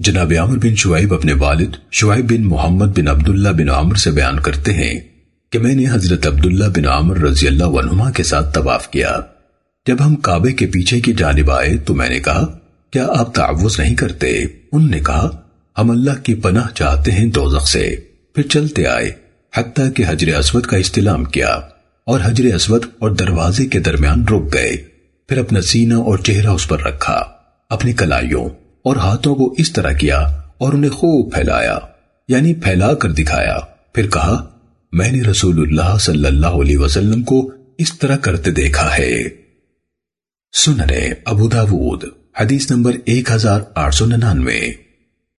جناب عامر بن شعیب اپنے والد شعیب بن محمد بن عبداللہ بن عامر سے بیان کرتے ہیں کہ میں نے حضرت عبداللہ بن عامر رضی اللہ عنہما کے ساتھ طواف کیا۔ جب ہم کعبے کے پیچھے کی جانب آئے تو میں نے کہا، کیا آپ تعوض نہیں کرتے؟ ان نے کہا، ہم اللہ کی پناہ چاہتے ہیں دوزخ سے۔ پھر چلتے آئے، حتیٰ کہ حجر اسود کا استلام کیا اور حجر اسود اور دروازے کے درمیان رک گئے۔ پھر اپنا سینہ اور چہرہ اس پر رکھا، اپنی کلائیوں۔ اور ہاتھوں کو اس طرح کیا اور انہیں خوب پھیلایا یعنی پھیلا کر دکھایا۔ پھر کہا، میں نے رسول اللہ صلی اللہ علیہ وسلم کو اس طرح کرتے دیکھا ہے۔ سننے ابو داود، حدیث نمبر 1899